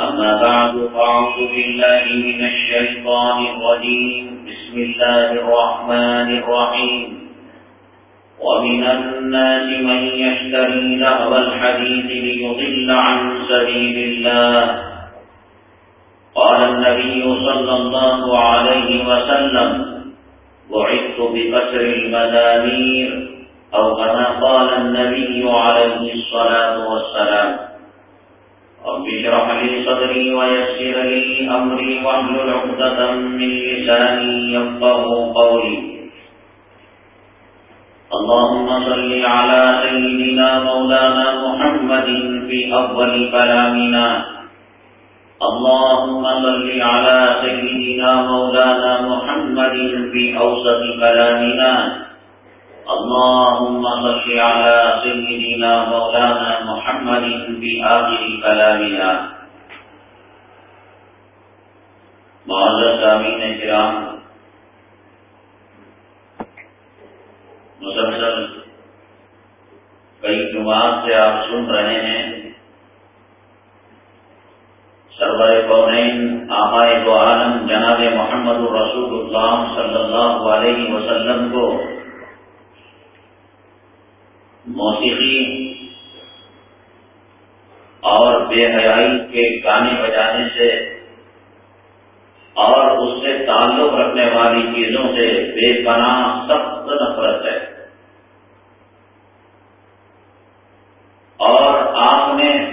أما بعد فأعوذ بالله من الشيطان الرجيم. بسم الله الرحمن الرحيم. ومن الناس من يشتري لهو الحديث ليضل عن سبيل الله. قال النبي صلى الله عليه وسلم بعثت بقسر المدامير. أو كما قال النبي عليه الصلاة والسلام رب اشرح لي صدري ويسر لي أمري واحلل عقدة من لساني يفقه قولي. اللهم صل على سيدنا مولانا محمد في أفضل كلامنا. اللهم صل على سيدنا مولانا محمد في أوسط كلامنا. اللهم صل على سيدنا مولانا محمد في آخر كلامنا. معزز آمین کرام، مسلسل کئی جماعت سے آپ سن رہے ہیں۔ سرور قونین آمائے دو عالم جناب محمد الرسول اللہ صلی اللہ علیہ وسلم کو موسیقی اور بے حیائی کے گانے بجانے سے اور اس سے تعلق رکھنے والی چیزوں سے بے پناہ سخت نفرت ہے۔ اور آپ نے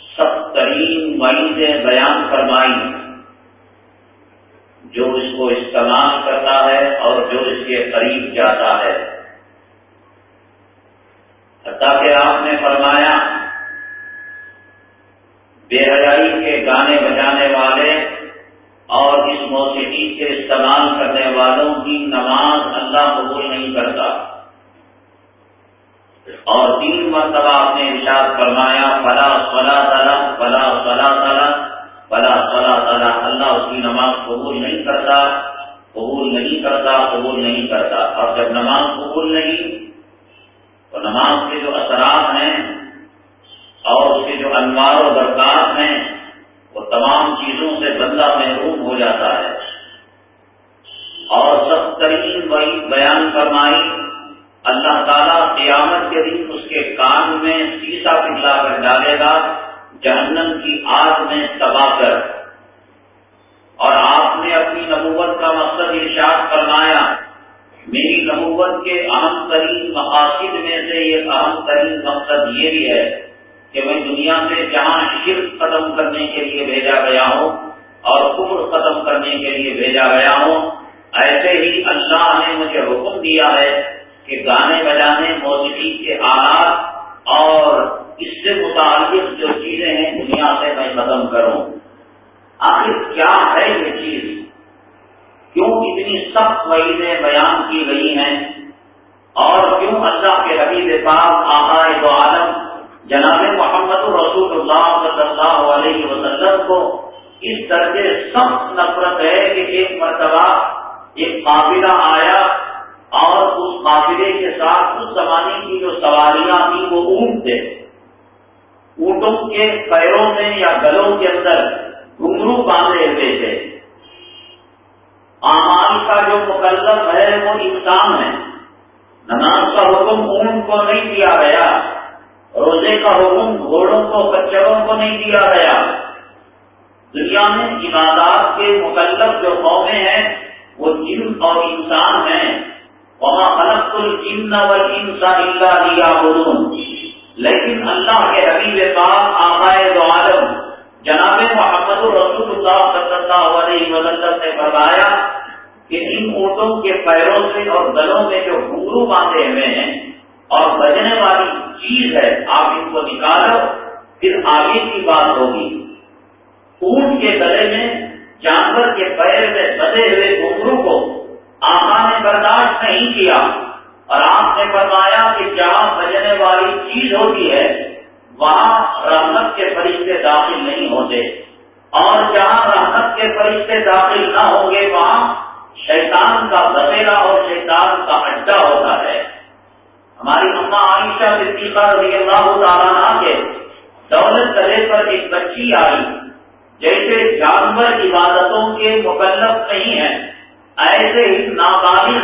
سخت ترین وعیدیں بیان فرمائی، جو اس کو استعمال کرتا ہے اور جو اس کے قریب جاتا ہے۔ حتیٰ کہ آپ نے فرمایا، بے حیائی کے گانے بجانے والے اور اس موسیقی کے استعمال کرنے والوں کی نماز اللہ قبول نہیں کرتا۔ اور تین مرتبہ آپ نے ارشاد فرمایا، فلا فلا تلا فلا فلا تلا فلا فلا تلا اللہ اس کی نماز قبول نہیں کرتا، قبول نہیں کرتا، قبول نہیں کرتا۔ اور جب نماز قبول نہیں تو نماز کے جو اثرات ہیں اور اس کے جو انوار و برکات ہیں، وہ تمام چیزوں سے بندہ محروم ہو جاتا ہے۔ اور سب ترین وہی بیان فرمائی، اللہ تعالیٰ قیامت کے دن اس کے کان میں سیسا پگلا کر ڈالے گا، جہنم کی آگ میں تباہ کر۔ اور آپ نے اپنی نبوت کا مقصد ارشاد فرمایا میری نبوت کے اہم ترین مقاصد میں سے ایک اہم ترین مقصد یہ بھی ہے کہ میں دنیا سے جہاں شرک ختم کرنے کے لیے بھیجا گیا ہوں اور کفر ختم کرنے کے لیے بھیجا گیا ہوں، ایسے ہی اللہ نے مجھے حکم دیا ہے کہ گانے بجانے، موسیقی کے آلات اور اس سے متعلق جو چیزیں ہیں دنیا سے میں ختم کروں۔ آخر کیا ہے یہ چیز؟ کیوں اتنی سخت وعیدیں بیان کی گئی ہیں اور کیوں اللہ کے حبیب پاک آقائے دو عالم جناب محمد رسول اللہ صلی اللہ علیہ وسلم کو اس درجے سخت نفرت ہے کہ ایک مرتبہ ایک قافلہ آیا اور اس قافلے کے ساتھ اس زمانے کی جو سواریاں تھیں وہ اونٹ تھے۔ اونٹوں کے پیروں میں یا گلوں کے اندر گھنگرو باندھے ہوئے تھے۔ اعمال کا جو مقلف ہے وہ انسان ہے۔ نماز کا حکم اونٹ کو نہیں دیا گیا، روزے کا حکم گھوڑوں کو کچروں کو نہیں دیا گیا۔ دنیا میں عبادات کے مکلف جو قومیں ہیں، وہ جن اور انسان ہیں۔ وہاں خلق الجن والانسان الا لیعبدون لیکن اللہ کے حبیب پاک آقائے دو عالم جناب محمد رسول اللہ صلی اللہ علیہ وسلم نے فرمایا کہ ان اونٹوں کے پیروں سے اور گلوں میں جو گھنگرو باندھے ہوئے ہیں اور بجنے والی چیز ہے، آپ ان کو نکالو، پھر آگے کی بات ہوگی۔ اونٹ کے گلے میں، جانور کے پیر میں بدے ہوئے گھنگرو کو آقا نے برداشت نہیں کیا اور آپ نے فرمایا کہ جہاں بجنے والی چیز ہوتی ہے وہاں رحمت کے فرشتے داخل نہیں ہوتے۔ اور جہاں رحمت کے فرشتے داخل نہ ہوں گے، وہاں شیطان کا بسیرا اور شیطان کا اڈا ہوتا ہے۔ ہماری اما عائشہ صدیقہ رضی اللہ تعالیٰ کے دولت کرے پر ایک بچی آئی، جیسے جانور عبادتوں کے مکلف نہیں ہیں، ایسے ہی نابالغ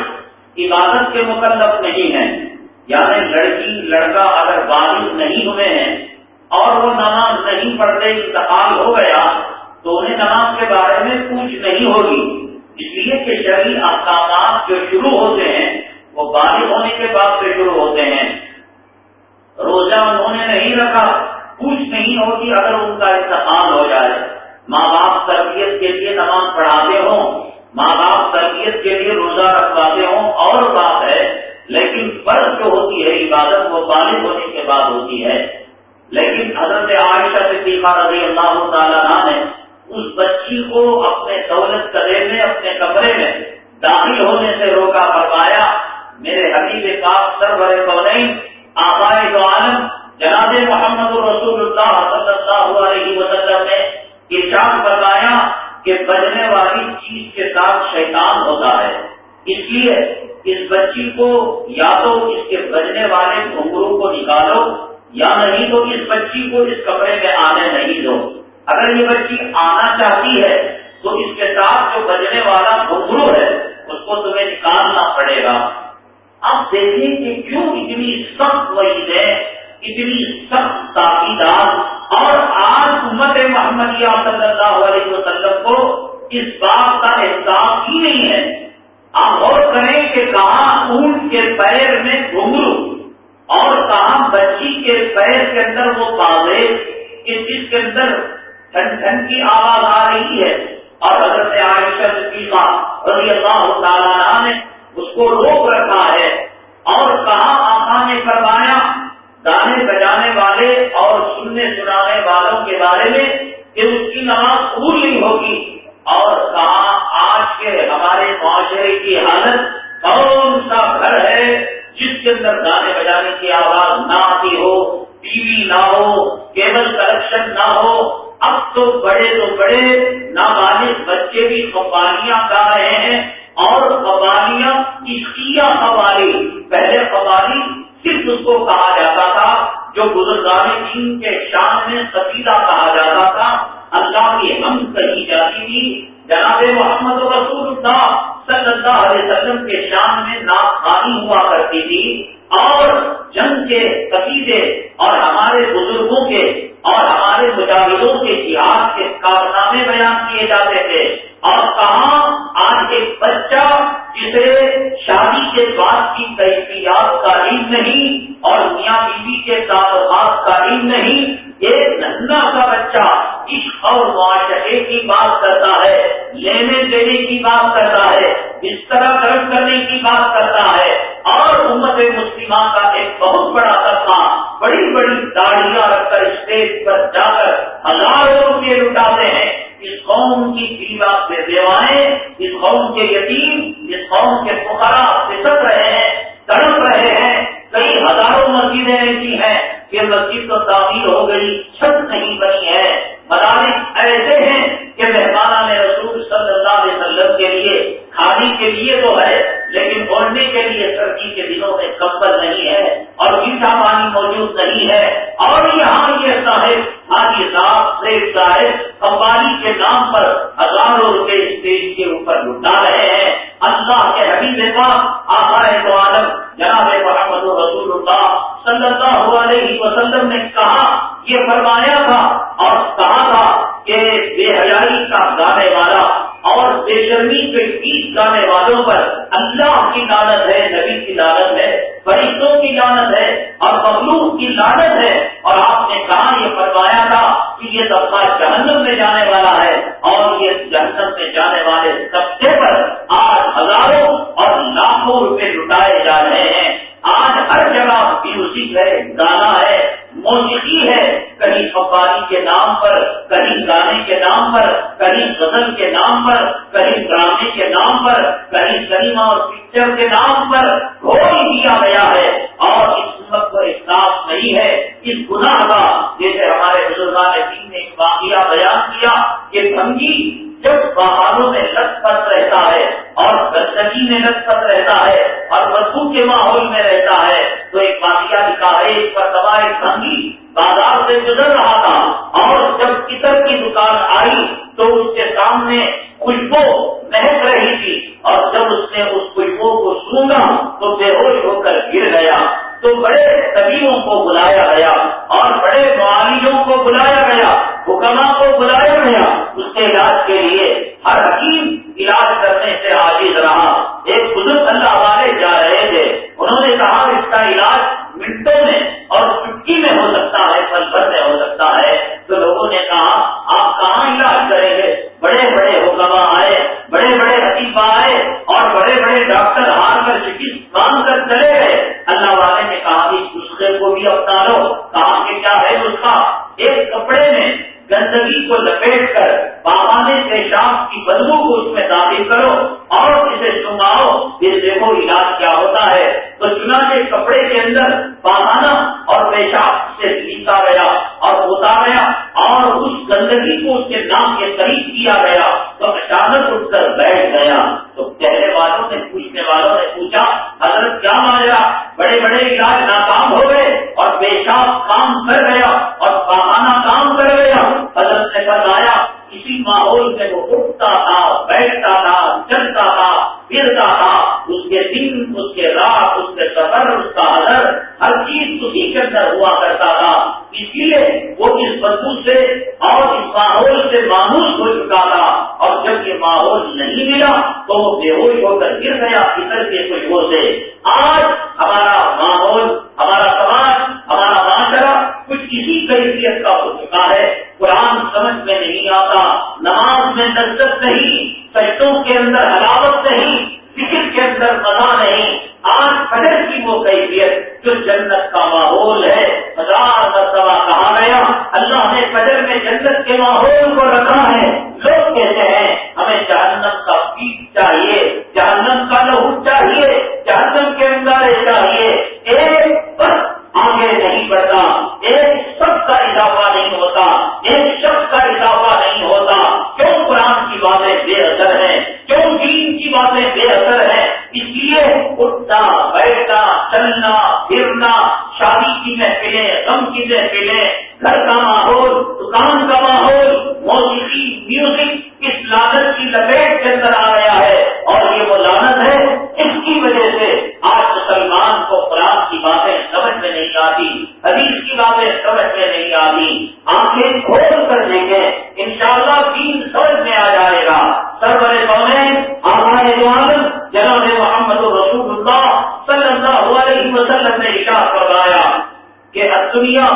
عبادت کے مکلف نہیں ہیں۔ یعنی لڑکی، لڑکا اگر بالغ نہیں ہوئے ہیں اور وہ نماز نہیں پڑھتے انتقال ہو گیا تو انہیں نماز کے بارے میں پوچھ نہیں ہوگی۔ اس لیے کہ شرعی احکامات جو شروع ہوتے ہیں، وہ بالغ ہونے کے بعد سے شروع ہوتے ہیں۔ روزہ انہوں نے نہیں رکھا، پوچھ نہیں ہوگی اگر ان کا انتقال ہو جائے۔ ماں باپ تربیت کے لیے نماز پڑھاتے ہوں، ماں باپ تربیت کے لیے روزہ رکھواتے ہوں، اور بات ہے، لیکن فرض جو ہوتی ہے، عبادت وہ بالغ ہونے کے بعد ہوتی ہے۔ لیکن حضرت عائشہ سے رضی اللہ تعالیٰ نے اس بچی کو اپنے دولت کرے میں، اپنے کمرے میں داخل ہونے سے روکا، فرمایا، میرے حبیب پاک سرور بولیں آبائے دو عالم، جناب محمد رسول اللہ صلی اللہ علیہ وسلم نے ارشاد بتایا کہ بجنے والی چیز کے ساتھ شیطان ہوتا ہے۔ اس لیے اس بچی کو یا تو اس کے بجنے والے گھنگرو کو نکالو یا نہیں تو اس بچی کو اس کپڑے میں آنے نہیں دو۔ اگر یہ بچی آنا چاہتی ہے، تو اس کے ساتھ جو بجنے والا گھنگرو ہے، اس کو تمہیں نکالنا پڑے گا۔ اب دیکھیں کہ کیوں اتنی سخت وعیدیں اتنی سخت تاکیدات۔ اور آج امت محمدیہ صلی اللہ علیہ وسلم کو اس بات کا احساس ہی نہیں ہے۔ آپ غور کریں کہ کہاں اونٹ کے پیر میں گھنگرو اور کہاں بچی کے پیر کے اندر وہ پاوے کہ جس کے اندر ٹھنڈ ٹھنڈ کی آواز آ رہی ہے۔ اور حضرت عائشہ صدیقہ رضی اللہ تعالیٰ نے اس کو روک رکھا ہے اور کہاں آقا نے کروایا گانے بجانے والے اور سننے سنانے والوں کے بارے میں کہ اس کی نماز قبول نہیں ہوگی۔ یہ فرمایا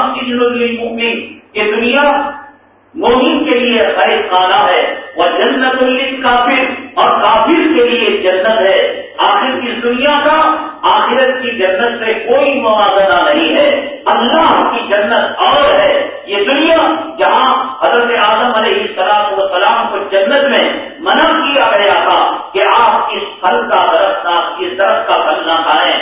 للمؤمن یہ دنیا مومن کے لیے خیر خانہ ہے، وہ جنت کافر اور کافر کے لیے جنت ہے۔ آخر کی دنیا کا، آخرت کی جنت سے کوئی موازنہ نہیں ہے۔ اللہ کی جنت اور ہے۔ یہ دنیا جہاں حضرت اعظم علیہ السلام و سلام کو جنت میں منع کیا گیا تھا کہ آپ اس پھل کا درخت آپ اس درخت کا پھل نہ کھائیں۔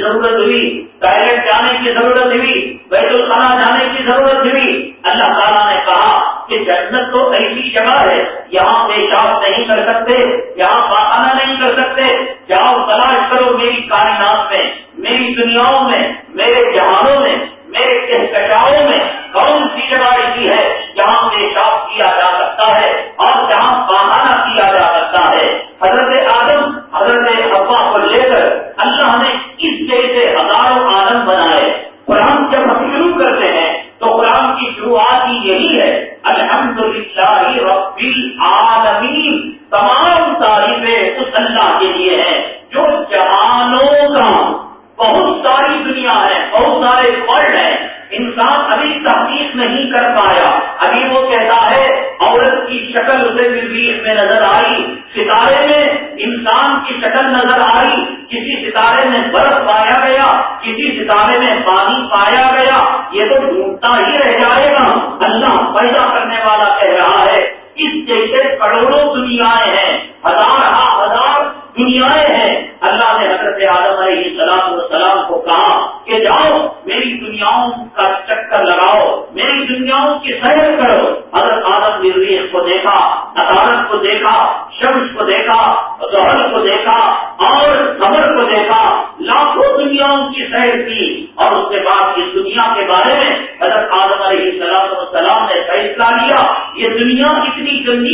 ضرورت ہوئی ٹوائلٹ جانے کی ضرورت ہوئی، بیت الخلا جانے کی ضرورت ہوئی۔ اللہ تعالیٰ نے کہا کہ جنت تو ایسی جگہ ہے، یہاں پیشاب نہیں کر سکتے، یہاں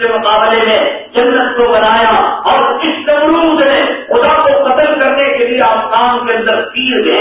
کے مقابلے میں جنت کو بنایا اور اس نمرود نے خدا کو قتل کرنے کے لیے آپ کام کے اندر تیر گئے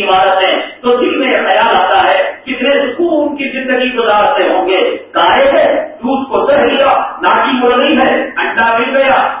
کی عمارتیں، تو دل میں خیال آتا ہے کتنے سکون کی زندگی گزارتے ہوں گے۔ گائے ہے دودھ کو سہ لیا ناٹی ہو رہی ہے، انڈا مل گیا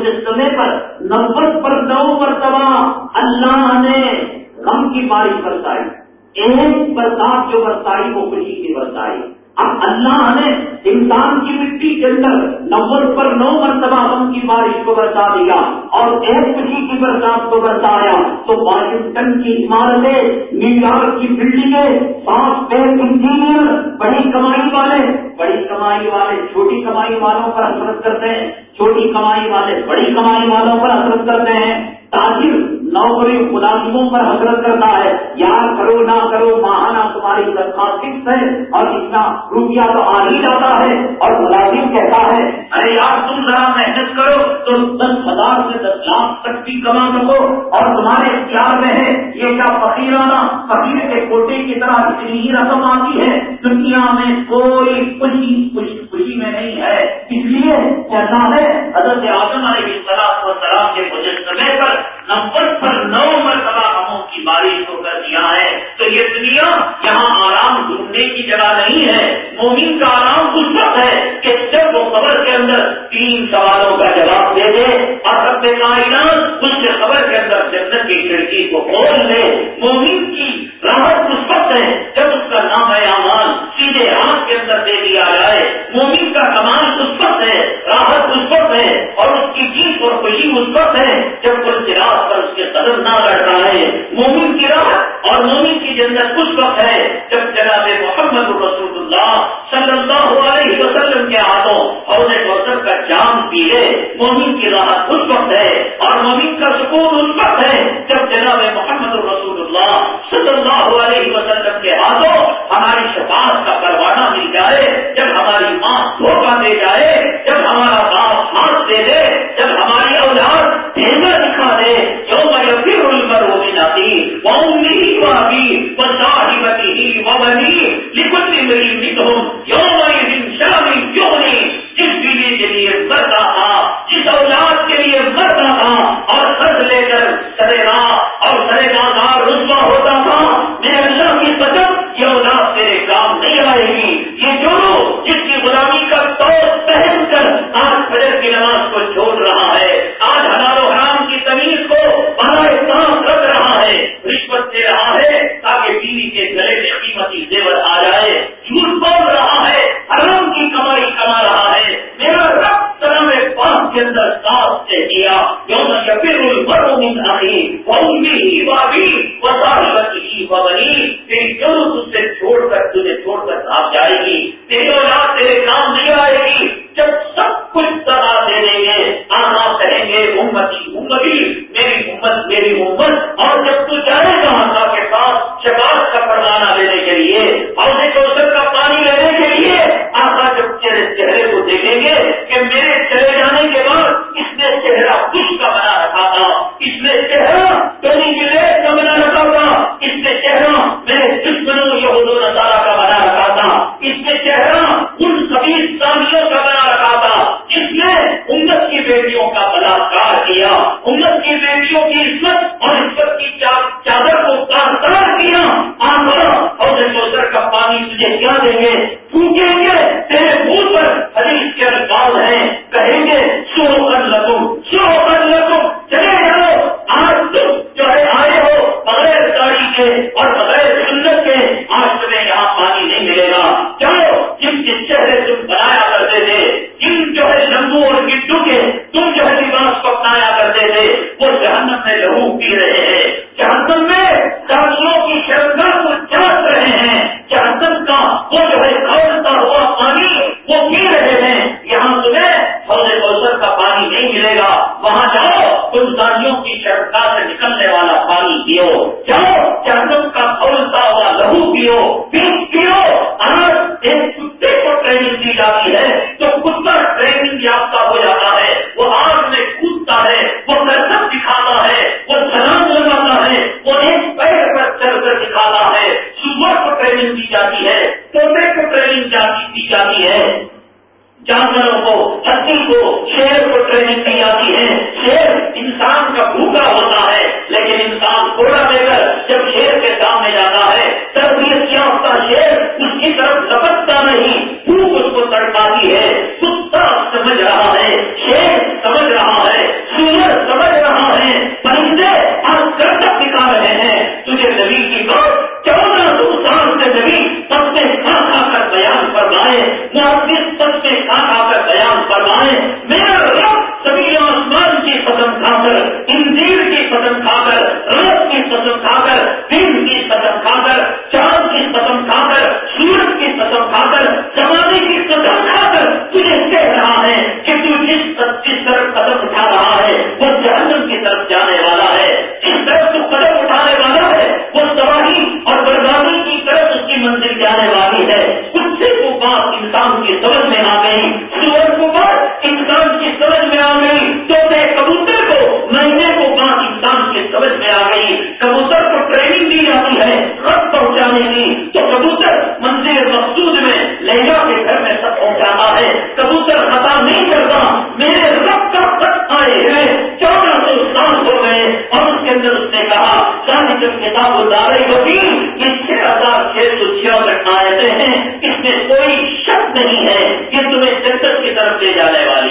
مجسمے پر نفرت پر نو مرتبہ اللہ نے غم کی باری برسائی ایک برسات جو برسائی وہ خوشی کی برسائی۔ اب اللہ نے انسان کی مٹی کے اندر نفرت پر نو مرتبہ غم کی بارش کو برسا دیا اور ایک خوشی کی برسات کو برسایا، تو واشنگٹن کی عمارتیں، نیو یارک کی بلڈنگیں سانس پہ انجینئر بڑی کمائی والے، بڑی کمائی والے، چھوٹی کمائی والوں پر حسرت کرتے ہیں۔ چھوٹی کمائی والے، بڑی کمائی والوں پر حسرت کرتے ہیں۔ تاجر نوکری ملازموں پر حضرت کرتا ہے۔ یار کرو نہ کرو، ماہانہ تمہاری تنخواہ فکس ہے اور اتنا روپیہ تو آ ہی جاتا ہے۔ اور ملازم کہتا ہے، ارے یار تم ذرا محنت کرو تو دس ہزار سے دس لاکھ تک بھی کما سکو۔ اور تمہارے اختیار میں ہے۔ یہ کیا فقیرانہ، فقیر کے کوٹے کی طرح اتنی ہی رقم آتی ہے؟ دنیا میں کوئی خوشی خوشی خوشی میں نہیں ہے۔ اس لیے کہتا ہے حضرت آدم علیہ السلام کے مجسمے پر نمبر پر نو مرتبہ کی بارش کو کر دیا ہے، تو یہ دنیا یہاں آرام ڈھونڈنے کی جگہ نہیں ہے۔ مومن کا آرام اس وقت ہے کہ جب وہ خبر کے اندر تین سوالوں کا جواب دے دے اور سب سے کائنات اس کے خبر کے اندر جنت کی کھڑکی کو کھول لے۔ مومن کی راحت اس وقت ہے جب اس کا نام ہے امان سیدھے ہاتھ کے اندر دے دیا جائے۔ مومن کا کمال اس وقت ہے، راحت اس وقت ہے اور اس کی جیت اور خوشی اس وقت ہے جب وہ چراغ پر اس کے قدم نہ لڑتا ہے مومن کی راحت اور مومن کی جنت اس وقت ہے جب جناب محمد رسول اللہ صلی اللہ علیہ وسلم کے ہاتھوں اور کوثر کا جام پی لے، مومن کی راحت اس وقت ہے اور مومن کا سکون اس وقت ہے جب جناب محمد رسول اللہ صلی اللہ علیہ وسلم کے ہاتھوں ہماری شفاعت کا پروانہ مل جائے کتاب و دار یقین یہ چھ ہزار چھ سو چھیاسٹھ آئے ہیں، اس میں کوئی شک نہیں ہے کہ تمہیں جنت کی طرف لے جانے والی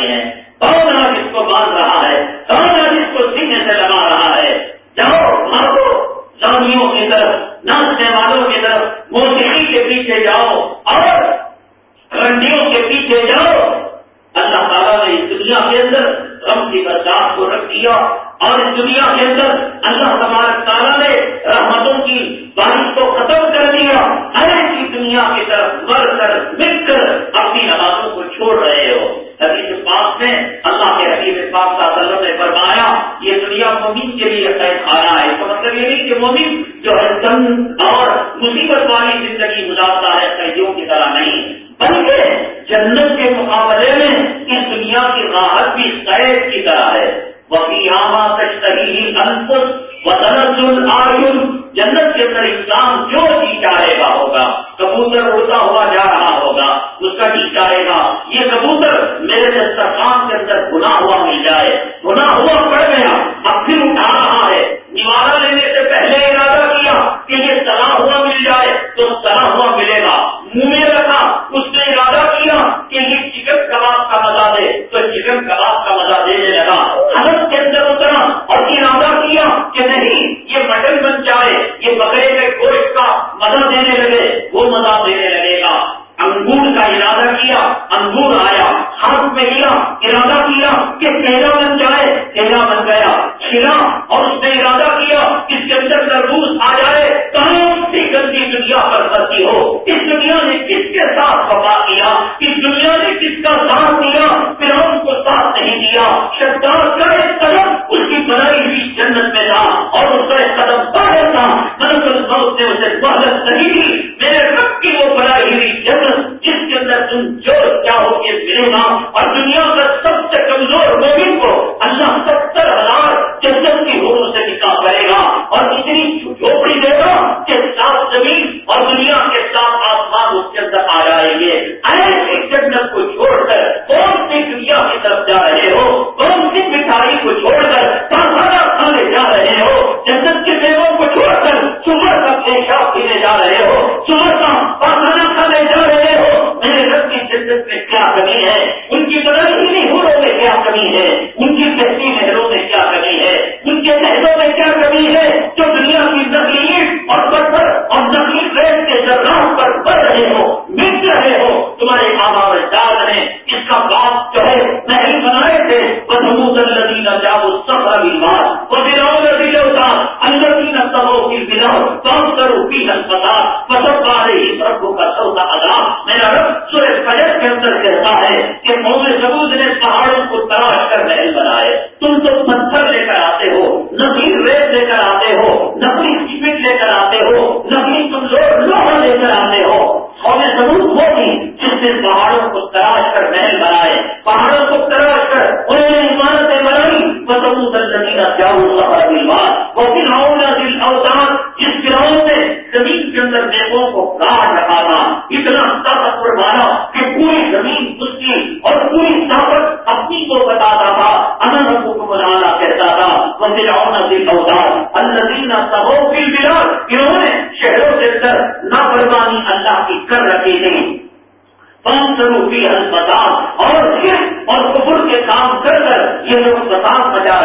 یہ لوگ فساد بجا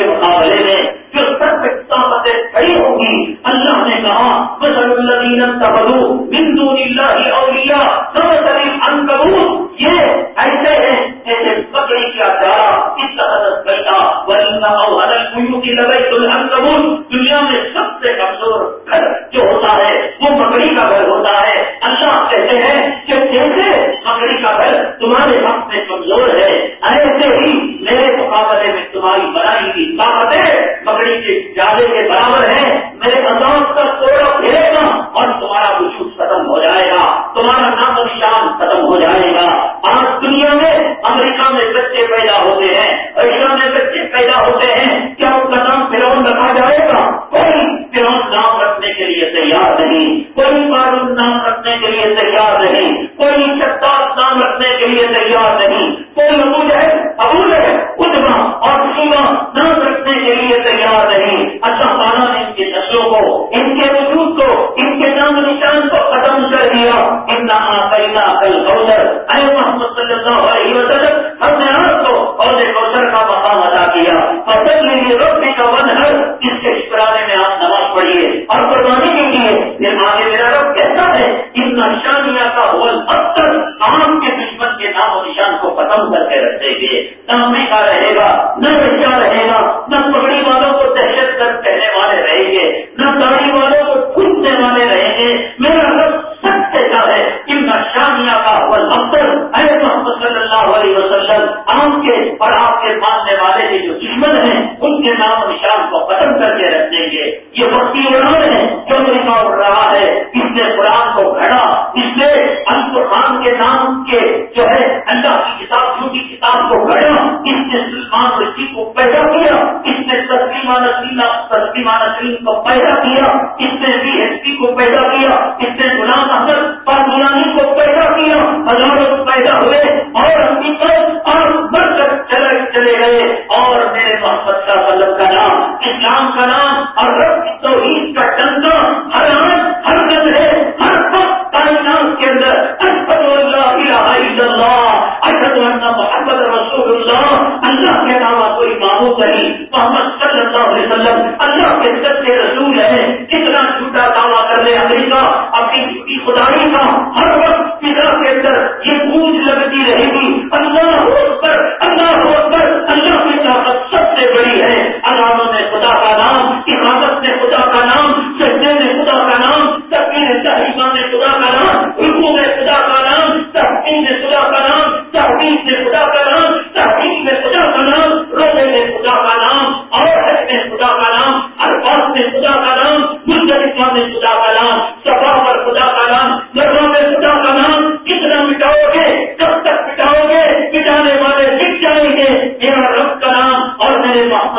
کے مقابلے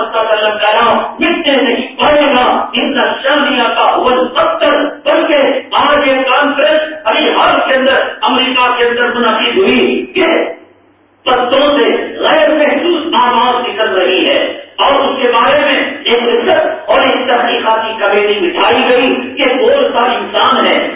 مسئلہ نہیں پڑے ان نقشہ کا ابھی حال کے اندر امریکہ کے اندر منعقد ہوئی۔ کہ پتوں سے آواز نکل رہی ہے۔ اور اس کے بارے میں ایک ریسرچ اور ایک تحقیقاتی کمیٹی بٹھائی گئی کہ بہت سارے انسان ہے۔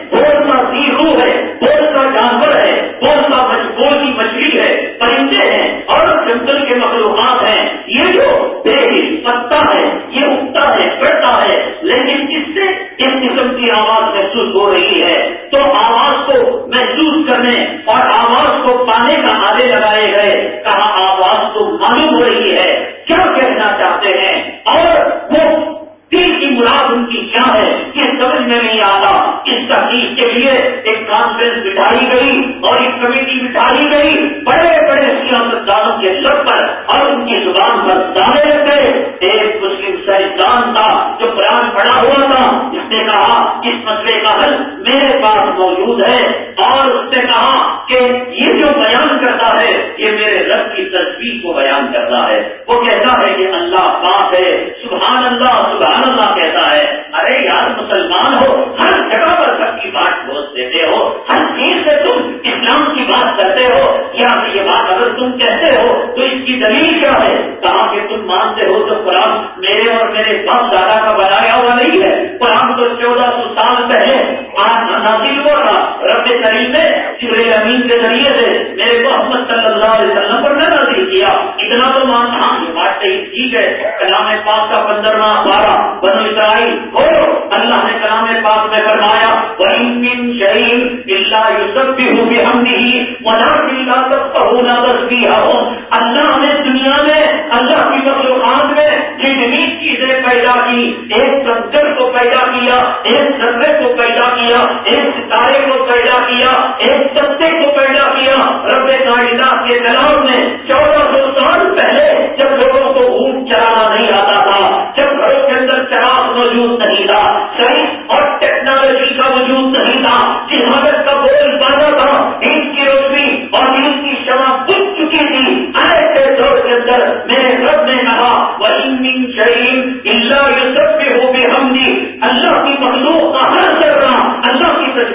ٹھیک ہے، کلام پاک کا پندرواں بارہ بن اسرائیل۔ اور اللہ نے کلام پاک میں فرمایا، وَإِن شَيْءٍ اللہ نے دنیا میں، اللہ کی مخلوقات میں جتنی چیزیں پیدا کی، ایک سمجر کو پیدا کیا، ایک سرے کو پیدا کیا، ایک ستارے کو پیدا کیا، ایک ستے کو پیدا کیا۔ رب کائنات کے کلام نے چودہ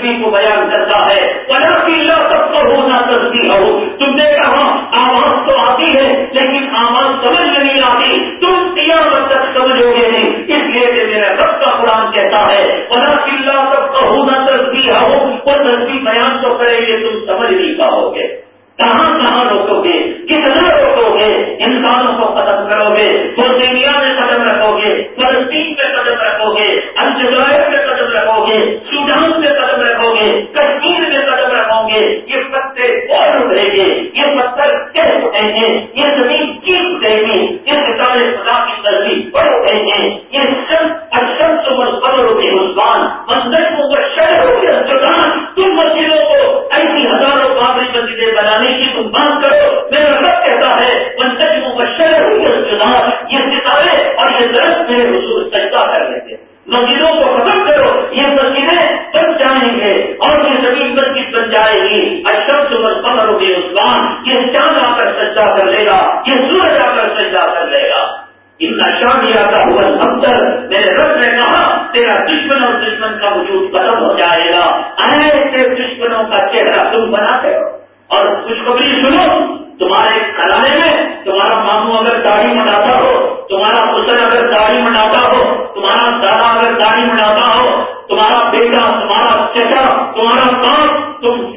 تصویر کو بیان کرتا ہے۔ ولا قلعہ سب کو ہونا تصویر ہو تم نے کہا، آواز تو آتی ہے، لیکن آواز سمجھ نہیں آتی۔ تم قیامت تک سمجھو گے نہیں اس لیے کہ میرا رب کا قرآن کہتا ہے ولا قلعہ سب کو ہونا تصویر ہو وہ تصویر بیان تو کریں گے، تم سمجھ نہیں پاؤ گے۔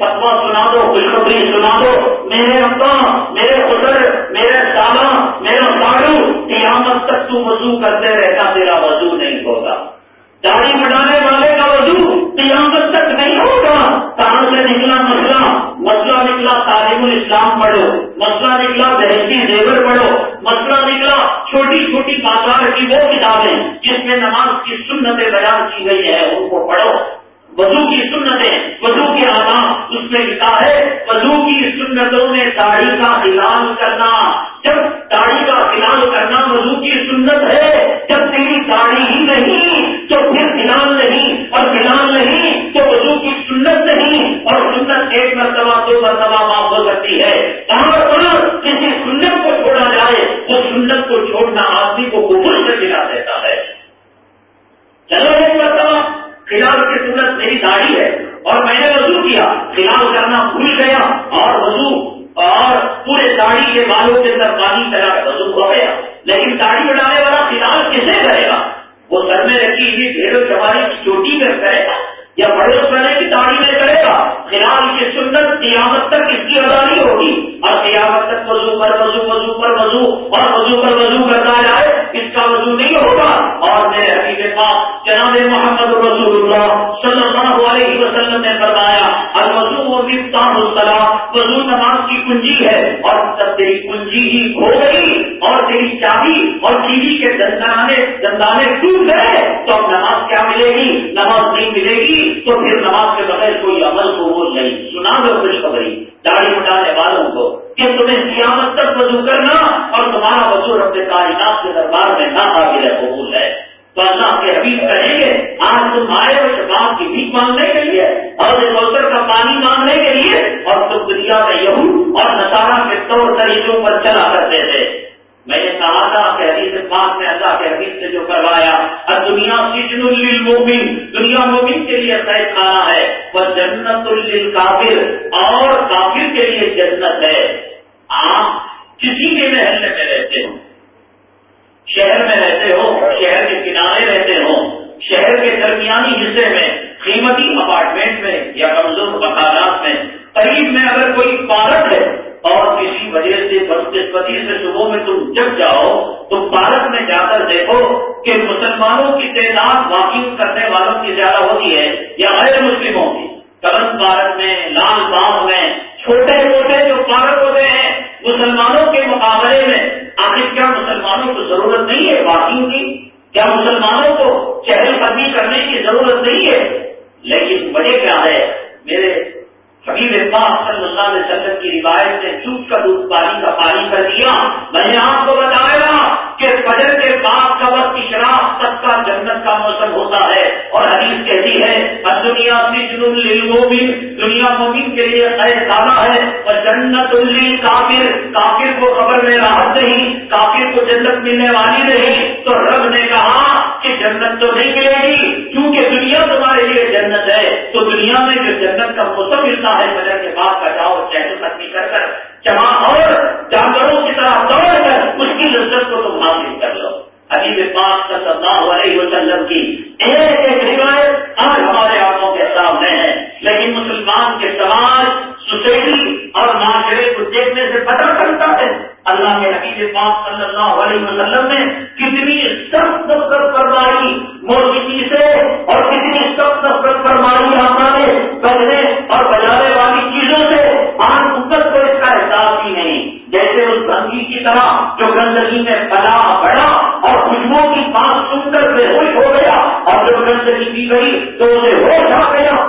کام تم فتوا سنا دو خوشخبری رب کائنات کے دربار میں نہ قابل قبول ہے۔ تو اللہ کے حبیب کہیں گے، آج تم آئے ہو شباب کی بھیک مانگنے کے لیے اور کوثر کا پانی مانگنے کے لیے، اور تم دنیا میں یہود اور نسارا کے طور طریقوں پر چلا کرتے تھے۔ میں نے کہا تھا کہ حدیث پاک میں اللہ کے حدیث سے جو کروایا اور دنیا سجن للمومن دنیا مومن کے لیے قید خانہ ہے۔ وہ جنت للکافر، اور کافر کے لیے جنت ہے۔ آپ کسی کے محلے میں رہتے ہو۔ شہر میں رہتے ہو، شہر کے کنارے رہتے ہو، شہر کے درمیانی حصے میں، قیمتی اپارٹمنٹ میں یا کمزور مکانات میں، قریب میں اگر کوئی پارک ہے اور کسی وجہ سے بدقسمتی سے صبح میں تم جب جاؤ، تو پارک میں جا کر دیکھو کہ مسلمانوں کی تعداد واکنگ کرنے والوں کی زیادہ ہوتی ہے یا غیر مسلموں کی۔ کرن پارک میں لال باغ میں چھوٹے چھوٹے جو پارک ہوتے ہیں مسلمانوں کے مقابلے میں آخر کیا مسلمانوں کو ضرورت نہیں ہے واکنگ کی؟ کیا مسلمانوں کو چہل قدمی کرنے کی ضرورت نہیں ہے؟ لیکن وجہ کیا ہے میرے حبیب پاک صلی اللہ علیہ وسلم کی روایت نے چوٹ کا دودھ پانی کا پانی کر دیا۔ میں نے آپ کو بتایا کہ فجر کے بعد کا وقت اشراف تک کا جنت کا موسم ہوتا ہے۔ اور حدیث کہتی ہے دنیا للمومن، دنیا مومن کے لیے قید خانہ ہے۔ اور جنت کافر کافر کو خبر میں راحت نہیں، کافر کو جنت ملنے والی نہیں۔ تو رب نے کہا کہ جنت تو نہیں ملے گی، کیونکہ دنیا تمہارے لیے جنت ہے۔ تو دنیا میں جو جنت کا موسم ملتا ہے فجر کے بعد کا جاؤ چہل قدمی کر کر جمع اور جانوروں کی طرح دوڑ کر اس کی لذت کو تم حاصل کر لو۔ حبیب پاک صلی اللہ علیہ وسلم کی ایک ایک روایت آج ہمارے آنکھوں کے سامنے ہے۔ لیکن مسلمان کے سماج سوسائٹی اور معاشرے کو دیکھنے سے اللہ کے نبی پاک صلی اللہ علیہ وسلم نے کتنی سخت فرمائی موسیقی سے اور کتنی سخت نفرت فرمائی ہمارے بجنے اور بجانے والی چیزوں سے آج امت کو اس کا احساس ہی نہیں جیسے اس بندی کی طرح جو گندگی میں پلا بڑا اور خوشبو کی بات سن کر بے ہوش ہو گیا اور جو گندگی کی گئی تو اسے ہوش آ گیا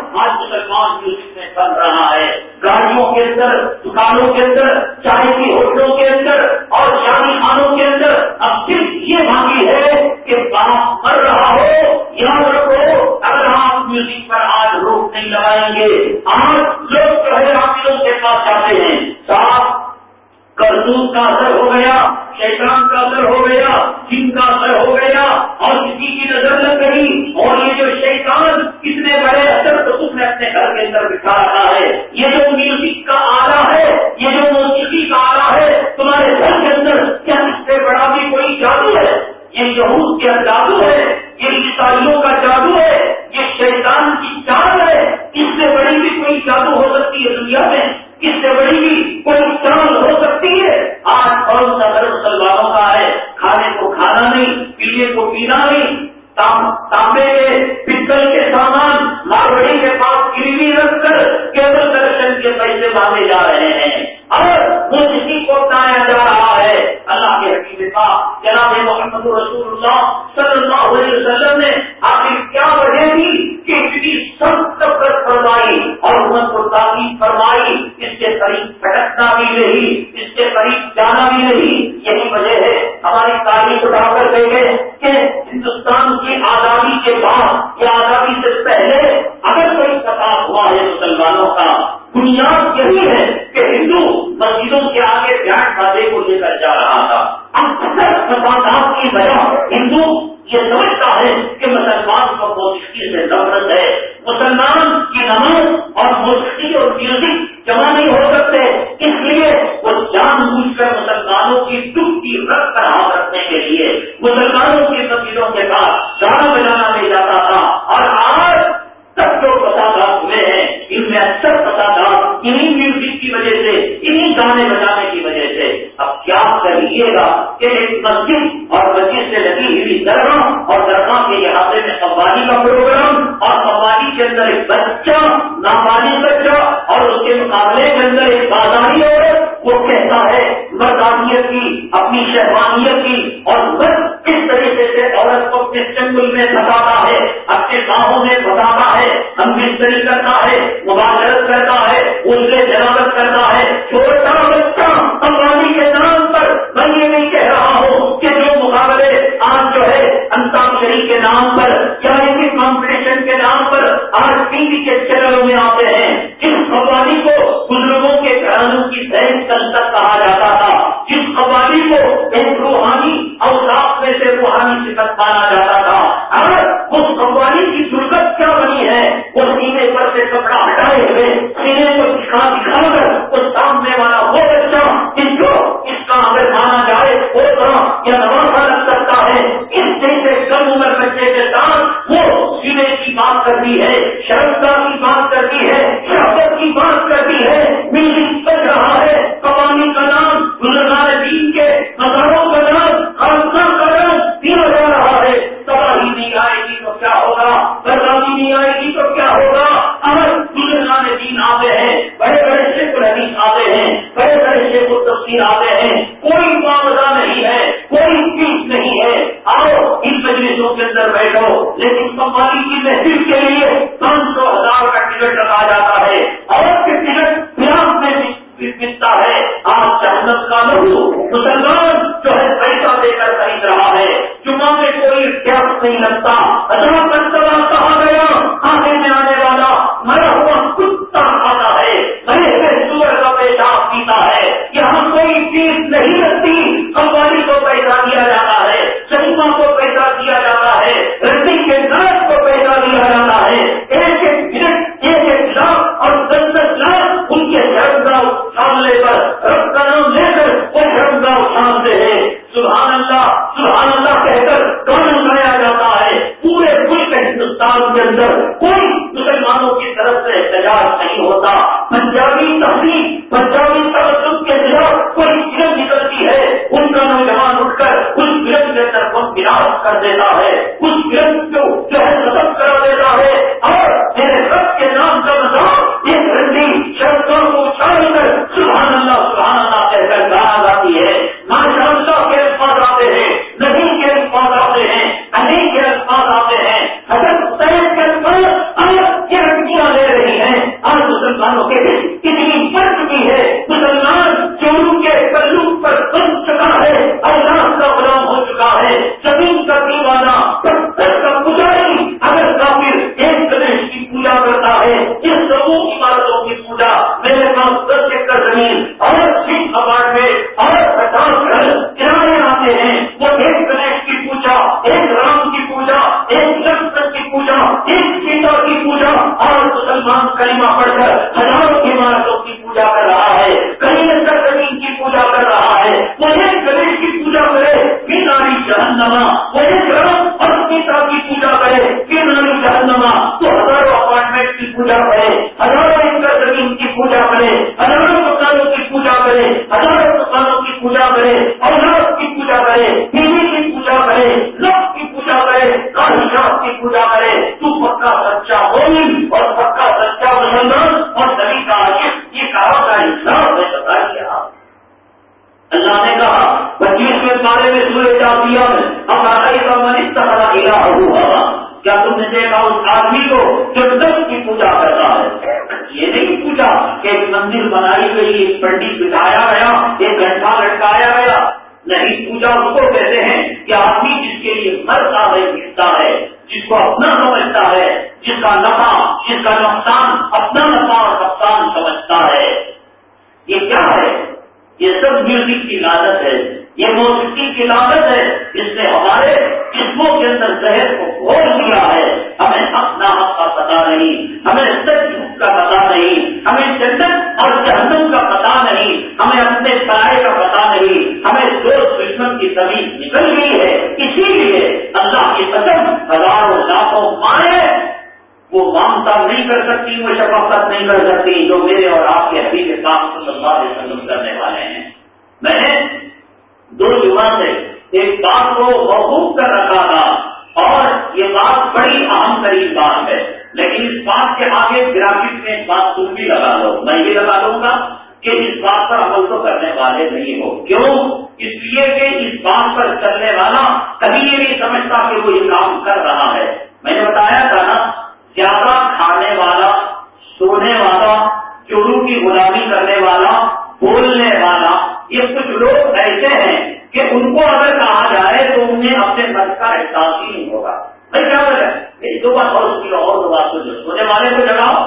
ایسے ہیں کہ ان کو اگر کہا جائے تو انہیں اپنے مت کا احساس ہی نہیں ہوگا۔ بھائی کیا بول رہے ہیں دو بات اور اس کی اور دو بات سوچو سونے والے کو جگاؤ۔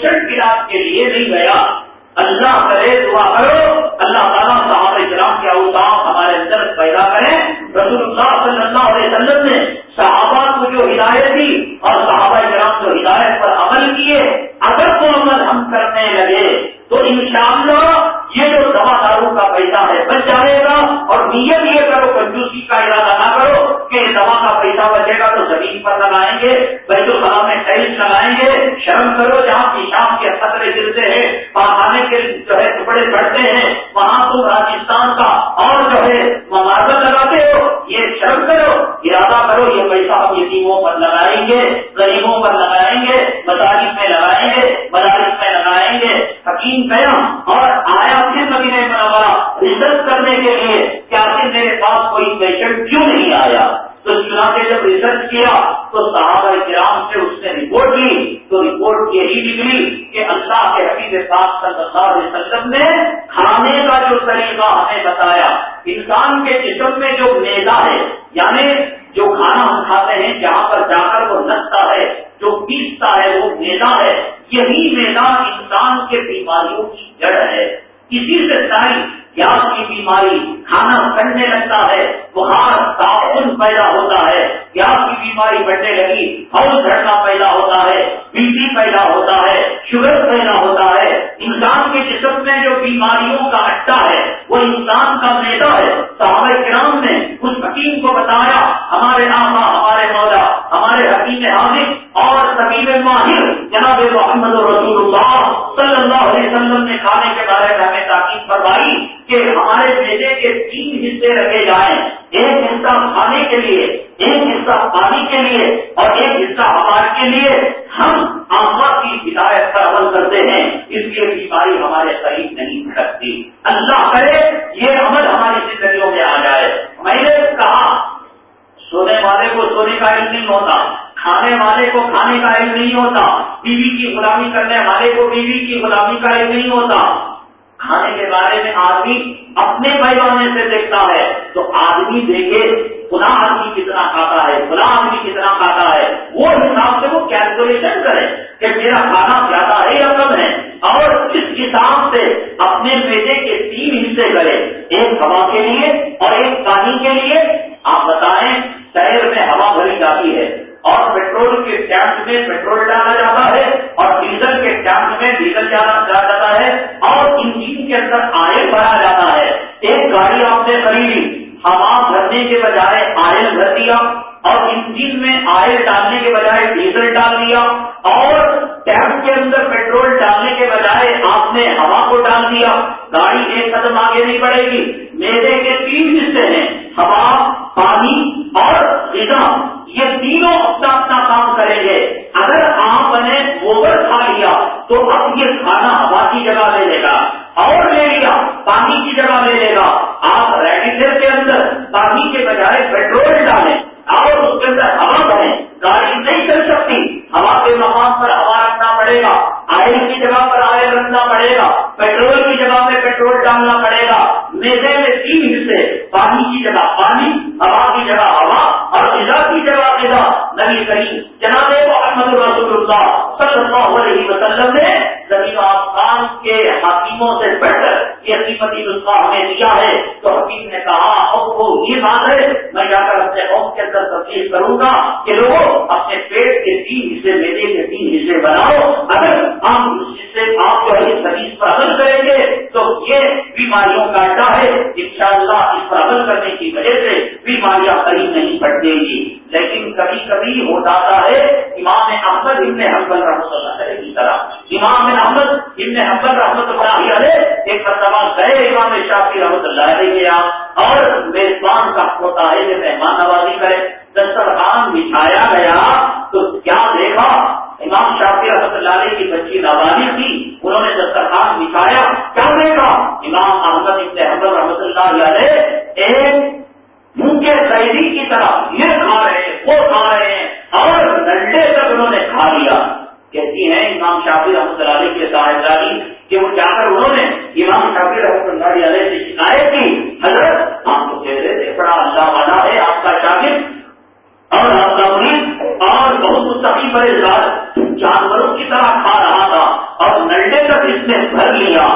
خلاف کے لیے نہیں گیا۔ اللہ کرے دعا کرو۔ اللہ تعالیٰ صحابہ کرام کے اوسام ہمارے اندر پیدا کرے رسول اللہ صلی اللہ علیہ وسلم نے صحابہ کو جو ہدایت دی اور صحابہ کرام جو ہدایت پر عمل کیے، اگر وہ عمل ہم کرنے لگے، تو انشاءاللہ یہ جو دوا دارو کا پیسہ ہے، بچ جائے گا اور نیت یہ کرو کے لیے، ایک حصہ پانی کے لیے اور ایک حصہ ہمارے کے لیے ہم آما کی ہدایت پر عمل کرتے ہیں۔ اس لیے بیماری ہمارے قریب نہیں سکتی اللہ کرے، یہ عمل ہماری زندگیوں میں آ جائے۔ میں نے کہا، سونے والے کو سونے کا علم نہیں ہوتا، کھانے والے کو کھانے کا علم نہیں ہوتا، بیوی کی غلامی کرنے والے کو بیوی کی غلامی کا علم نہیں ہوتا۔ کھانے کے بارے میں آدمی اپنے پیمانے سے تو آدمی دیکھے خدا آدمی کتنا کھاتا ہے، خدا آدمی کتنا کھاتا ہے۔ وہ حساب سے وہ کیلکولیشن کرے کہ میرا کھانا زیادہ ہے یا کم ہے۔ اور اس حساب سے اپنے بیٹے کے تین حصے کرے۔ ایک ہوا کے لیے اور ایک پانی کے لیے۔ آپ بتائیں شہر میں ہوا بھری جاتی ہے اور پیٹرول کے ٹینک میں پیٹرول ڈالا جاتا ہے اور ڈیزل کے ٹینک میں ڈیزل ڈالا جاتا ہے اور انجین کے اندر آئل بھرا بھرنے کے بجائے آئل بھر دیا اور انجن میں آئل ڈالنے کے بجائے ڈیزل ڈال دیا اور ٹینک کے اندر پیٹرول ڈالنے کے بجائے آپ نے ہوا کو ڈال دیا، گاڑی ایک قدم آگے نہیں بڑھے گی۔ میرے کے تین حصے ہیں، ہوا، پانی اور غذا۔ یہ تینوں اپنا اپنا کام کریں گے۔ اگر آپ نے گوبر کھا لیا، تو اب یہ کھانا ہوا کی جگہ لے لے گا اور لے لیا، پانی کی جگہ لے لے گا۔ آپ ریڈیٹر کے اندر پانی کے بجائے پیٹرول ڈالیں اور اس کے اندر ہوا بنے گاڑی نہیں چل سکتی، ہوا کے مقام پر ہوا رکھنا پڑے گا۔ آئل کی جگہ پر پڑے گا۔ پیٹرول کی جگہ پہ پیٹرول ڈالنا پڑے گا۔ میزے میں تین حصے، پانی کی جگہ پانی، ہوا کی جگہ ہوا اور غذا کی جگہ غذا نبی کریم جناب محمد رسول اللہ صلی اللہ علیہ وسلم نے زمین آسمان کے حکیموں سے بڑھ کر یہ قیمتی نسخہ ہمیں دیا ہے۔ تو حکیم نے کہا اور وہ یہ بات ہے میں جا کر اپنے قوم کے اندر تبدیل کروں گا کہ لوگ اپنے پیٹ کے تین حصے میرے کے تین حصے بناؤ۔ اگر ہم اس سے آپ جو ہے اس حدیث پر عمل کریں گے تو یہ بیماریوں کا اڈا ہے۔ ان شاء اللہ اس پر عمل کرنے کی وجہ سے بیماریاں قریب نہیں پڑتے گی۔ لیکن کبھی کبھی ہو جاتا ہے، امام احمد ابن حمبل رحمۃ اللہ علیہ کی طرح۔ امام احمد ابن حمبل رحمۃ اللہ علیہ ایک مرتبہ گئے امام شافی رحمۃ اللہ علیہ کے یہاں۔ اور میزبان کا ہوتا ہے کہ مہمان نوازی کرے۔ دسترخوان بچھایا گیا تو کیا دیکھا؟ امام شافی رحمۃ اللہ علیہ کی بچی نوازی تھی، انہوں نے دسترخوان بچھایا۔ کیا دیکھا؟ امام احمد ابن حمبل رحمۃ اللہ علیہ ایک منہ کے قیدی کی طرح یہ کھا رہے ہیں، وہ کھا رہے ہیں اور ڈنڈے تک انہوں نے کھا لیا۔ کہتی ہیں امام شافی رحمت اللہ علیہ کے صاحبزادی کہ وہ جا کر انہوں نے امام شافی رحمت اللہ علیہ سے شکایت کی، حضرت، ہم کو کہہ رہے تھے، بڑا اللہ والا ہے، آپ کا شاگرد اور آپ کا مریض اور بہت مستقی بڑے ساتھ جانوروں کی طرح کھا رہا تھا اور نلڈے تک اس نے بھر لیا۔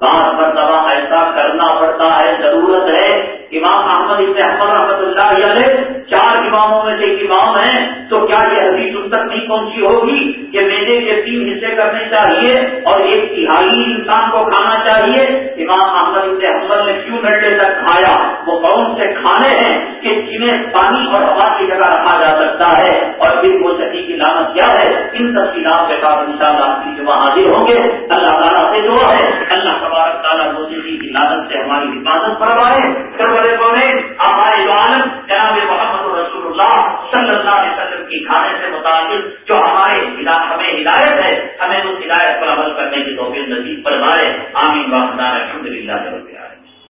بعض مرتبہ ایسا کرنا پڑتا ہے، ضرورت ہے امام احمد ابن احمد رحمت اللہ علیہ، چار اماموں میں سے امام ہیں، تو کیا یہ حدیث ان تک نہیں پہنچی ہوگی کہ میدے کے تین حصے کرنے چاہیے اور ایک تہائی انسان کو کھانا چاہیے؟ امام احمد ابن احمد نے کیوں گھنٹے تک کھایا؟ وہ کون سے کھانے ہیں کہ جنہیں پانی اور ہوا کی جگہ رکھا جا سکتا ہے؟ اور پھر وہ سچی کی لانت کیا ہے؟ ان تفصیلات کے ساتھ ان شاء اللہ حاضر ہوں گے۔ اللہ تعالیٰ سے جو ہے۔ اللہ تبارک تعالیٰ موسیقی کی لانت سے ہماری حفاظت فرمائے۔ سرورے نے ہمارے عالم جناب محمد رسول اللہ صلی اللہ علیہ وسلم کی کھانے سے متعلق جو ہمارے ہمیں ہدایت ہے، ہمیں اس ہدایت پر عمل کرنے کی توفیق نصیب فرمائے۔ آمین۔ واقع الحمد للہ